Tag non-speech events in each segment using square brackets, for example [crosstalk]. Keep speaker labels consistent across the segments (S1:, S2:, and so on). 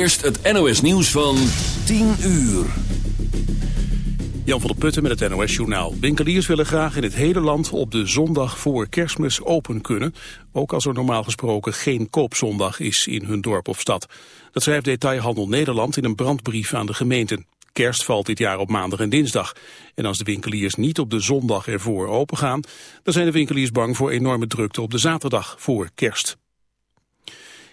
S1: eerst het NOS nieuws van 10 uur.
S2: Jan van der Putten met het NOS-journaal. Winkeliers willen graag in het hele land op de zondag voor kerstmis open kunnen. Ook als er normaal gesproken geen koopzondag is in hun dorp of stad. Dat schrijft Detailhandel Nederland in een brandbrief aan de gemeenten. Kerst valt dit jaar op maandag en dinsdag. En als de winkeliers niet op de zondag ervoor opengaan... dan zijn de winkeliers bang voor enorme drukte op de zaterdag voor kerst.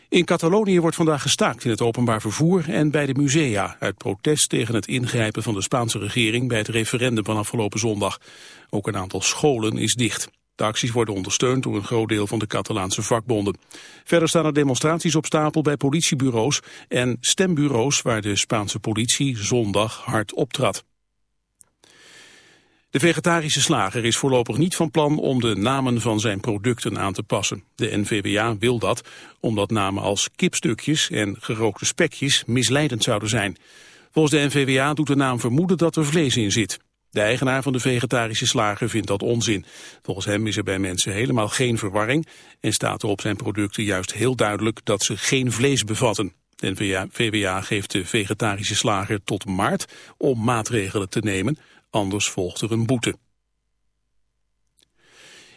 S2: In Catalonië wordt vandaag gestaakt in het openbaar vervoer en bij de musea... uit protest tegen het ingrijpen van de Spaanse regering bij het referendum van afgelopen zondag. Ook een aantal scholen is dicht. De acties worden ondersteund door een groot deel van de Catalaanse vakbonden. Verder staan er demonstraties op stapel bij politiebureaus en stembureaus waar de Spaanse politie zondag hard optrad. De vegetarische slager is voorlopig niet van plan om de namen van zijn producten aan te passen. De NVWA wil dat, omdat namen als kipstukjes en gerookte spekjes misleidend zouden zijn. Volgens de NVWA doet de naam vermoeden dat er vlees in zit. De eigenaar van de vegetarische slager vindt dat onzin. Volgens hem is er bij mensen helemaal geen verwarring en staat er op zijn producten juist heel duidelijk dat ze geen vlees bevatten. De NVWA geeft de vegetarische slager tot maart om maatregelen te nemen, anders volgt er een boete.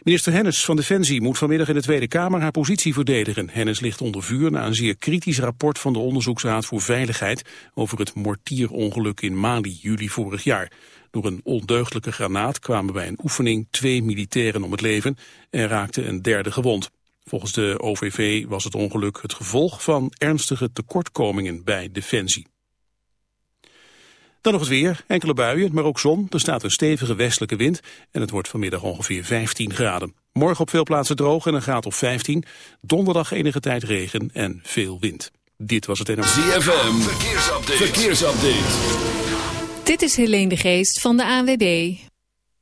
S2: Minister Hennis van Defensie moet vanmiddag in de Tweede Kamer haar positie verdedigen. Hennis ligt onder vuur na een zeer kritisch rapport van de Onderzoeksraad voor Veiligheid over het mortierongeluk in Mali juli vorig jaar. Door een ondeugdelijke granaat kwamen bij een oefening twee militairen om het leven en raakte een derde gewond. Volgens de OVV was het ongeluk het gevolg van ernstige tekortkomingen bij Defensie. Dan nog het weer, enkele buien, maar ook zon. Er staat een stevige westelijke wind en het wordt vanmiddag ongeveer 15 graden. Morgen op veel plaatsen droog en een graad of 15. Donderdag enige tijd regen en veel wind. Dit was het NMV.
S1: ZFM, verkeersupdate. verkeersupdate.
S3: Dit is Helene de Geest van de ANWB.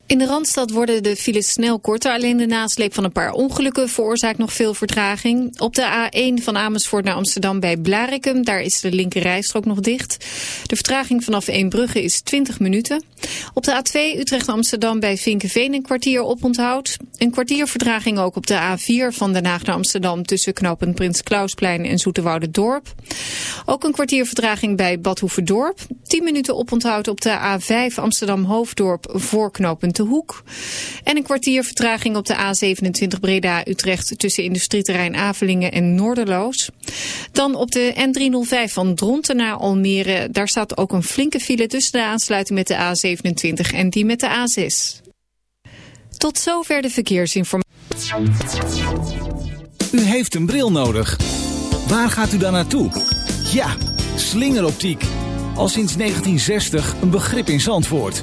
S3: In de Randstad worden de files snel korter. Alleen de nasleep van een paar ongelukken veroorzaakt nog veel vertraging. Op de A1 van Amersfoort naar Amsterdam bij Blarikum. Daar is de linker rijstrook nog dicht. De vertraging vanaf Eembrugge is 20 minuten. Op de A2 Utrecht-Amsterdam bij Vinkenveen een kwartier oponthoud. Een kwartier vertraging ook op de A4 van Den Haag naar Amsterdam... tussen knooppunt Prins Klausplein en Dorp. Ook een kwartier vertraging bij Badhoevedorp. 10 minuten oponthoud op de A5 Amsterdam-Hoofddorp voor de Hoek. En een kwartier vertraging op de A27 Breda-Utrecht tussen industrieterrein Avelingen en Noorderloos. Dan op de N305 van Dronten naar Almere. Daar staat ook een flinke file tussen de aansluiting met de A27 en die met de A6. Tot zover de verkeersinformatie.
S4: U heeft een bril nodig. Waar gaat u dan naartoe? Ja, slingeroptiek. Al sinds 1960 een begrip in Zandvoort.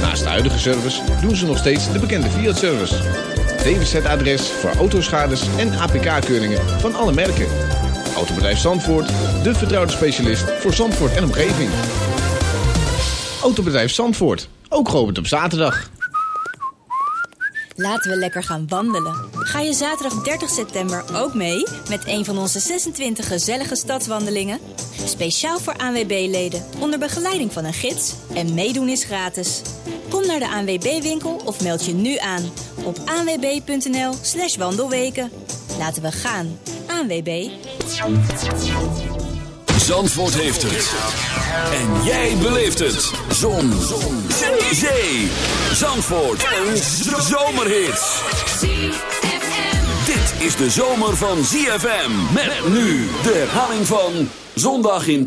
S5: Naast de huidige service doen ze nog steeds de bekende Fiat-service. DWZ-adres voor autoschades en APK-keuringen van alle merken. Autobedrijf Zandvoort, de vertrouwde specialist voor Zandvoort en omgeving. Autobedrijf Zandvoort, ook geopend op zaterdag.
S6: Laten we lekker gaan wandelen. Ga je zaterdag 30 september ook mee met een van onze 26 gezellige stadswandelingen? Speciaal voor ANWB-leden onder begeleiding van een gids en meedoen is gratis. Kom naar de ANWB-winkel of meld je nu aan op anwb.nl slash wandelweken. Laten we gaan. ANWB.
S1: Zandvoort heeft het. En jij beleeft het. Zon. Zon. Zee. Zandvoort. Een zomerhit. Dit
S7: is de zomer van ZFM. Met nu de herhaling van Zondag in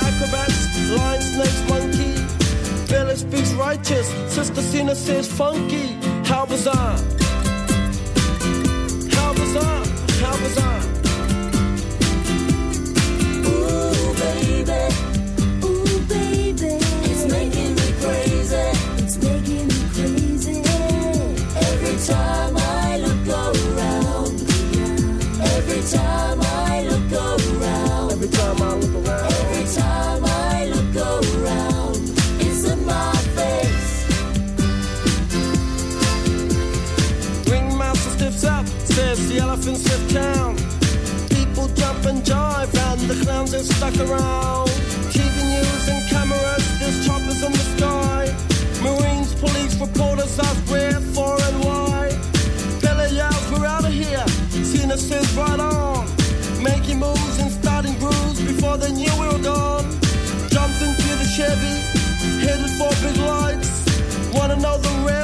S8: acrobats, snakes, monkey. Village speaks righteous,
S1: Sister Cena says funky. How bizarre! How bizarre! How bizarre!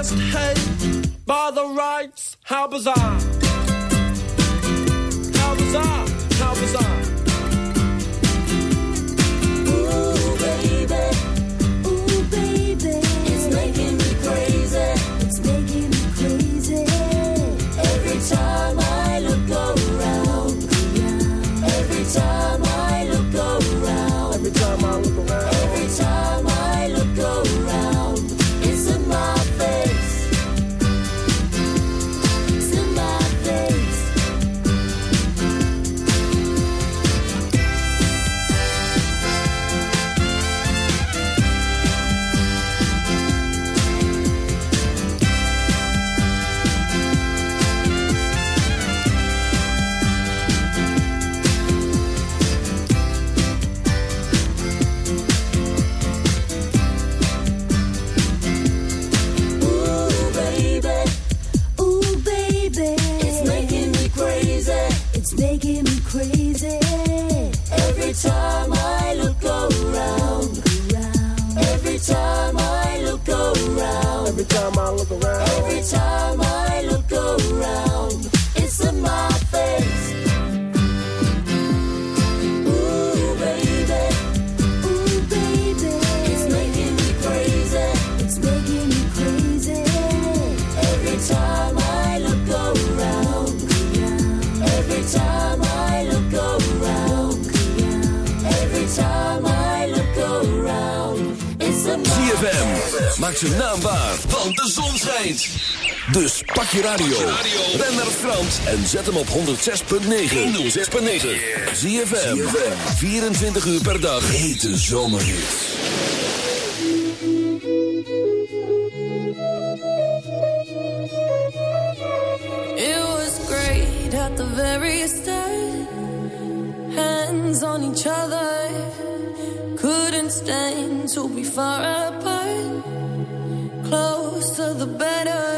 S1: just hate by the rights. How bizarre! How bizarre! How bizarre! Radio. Ben naar Frans en zet hem op 106.9. 106.9. Zie je 24 uur per dag. Hete zomerhits.
S9: It was great at the very start. Hands on each other. Couldn't stand to be far apart. Close to the better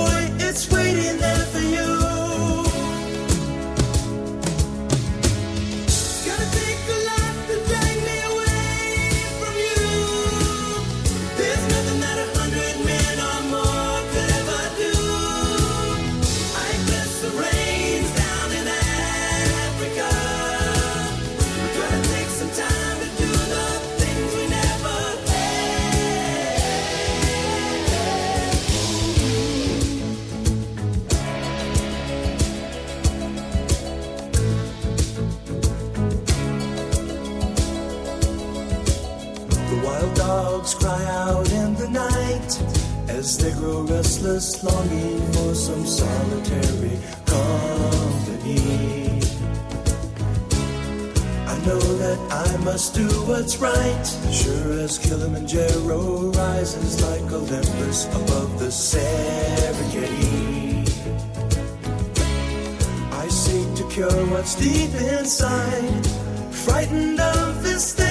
S10: what's deep inside, frightened of this thing.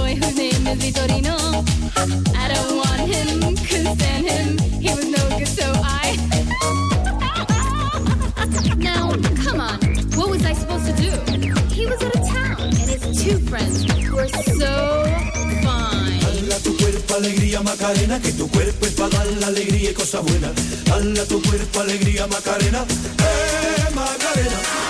S9: Boy whose name is Vitorino. I don't want him, couldn't stand him. He was no good, so I. [laughs] now, come on, what was I supposed to do? He was out of town, and his two friends were so fine.
S10: Dala tu cuerpo alegría Macarena, que tu cuerpo es para dar la alegría y cosas buenas. Dala tu cuerpo alegría Macarena, eh Macarena.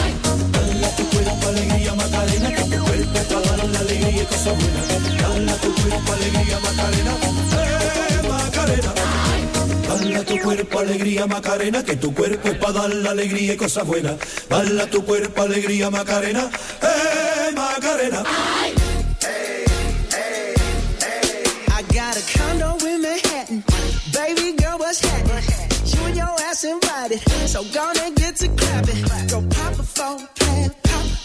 S10: Cuerpo alegría Macarena, que tu cuerpo para dar la alegría y cosas buenas. Dala tu cuerpo alegría Macarena, eh Macarena. Dala tu cuerpo alegría Macarena, que tu cuerpo es para dar la alegría y cosas buenas. Dala tu cuerpo alegría Macarena, eh Macarena.
S11: I got a condo in Manhattan. Baby girl, what's happening? You and your ass invited. So gonna get to clapping. Go pop it for a plan.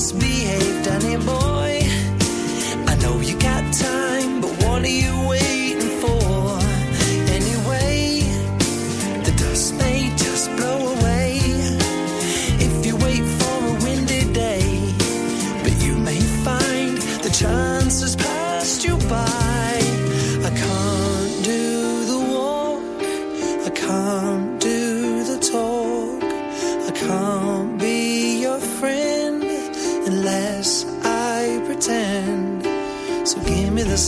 S1: this be?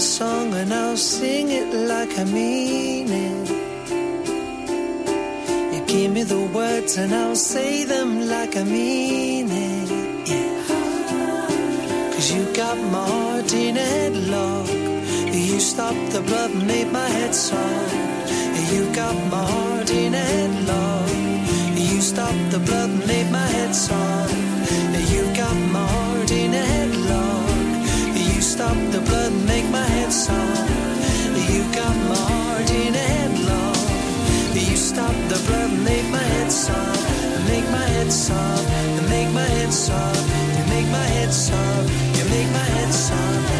S1: song and I'll sing it like I mean it. You give me the words and I'll say them like I mean it. Yeah. Cause you got my heart in a headlock. You stopped the blood, made my head soft. You got my heart in a headlock. Stopped the blood and made my head soft. You got my heart in a headlock. You stopped the blood and make my head soft. You got my heart in a headlock. You stopped the blood and make my head soft. Make my head soft. Make my head soft. You make my head soft. You make my head soft.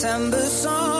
S12: September song.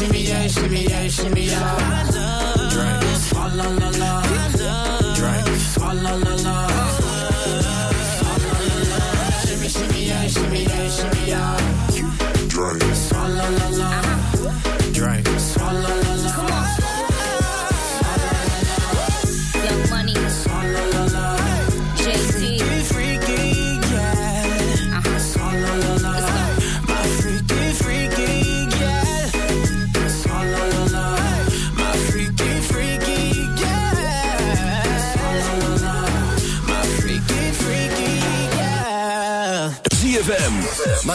S13: Shimmy, yeah, shimmy, yeah, shimmy, yeah. Drink. Swalla la la. Drink. Swalla la la. Shimmy,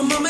S14: So mama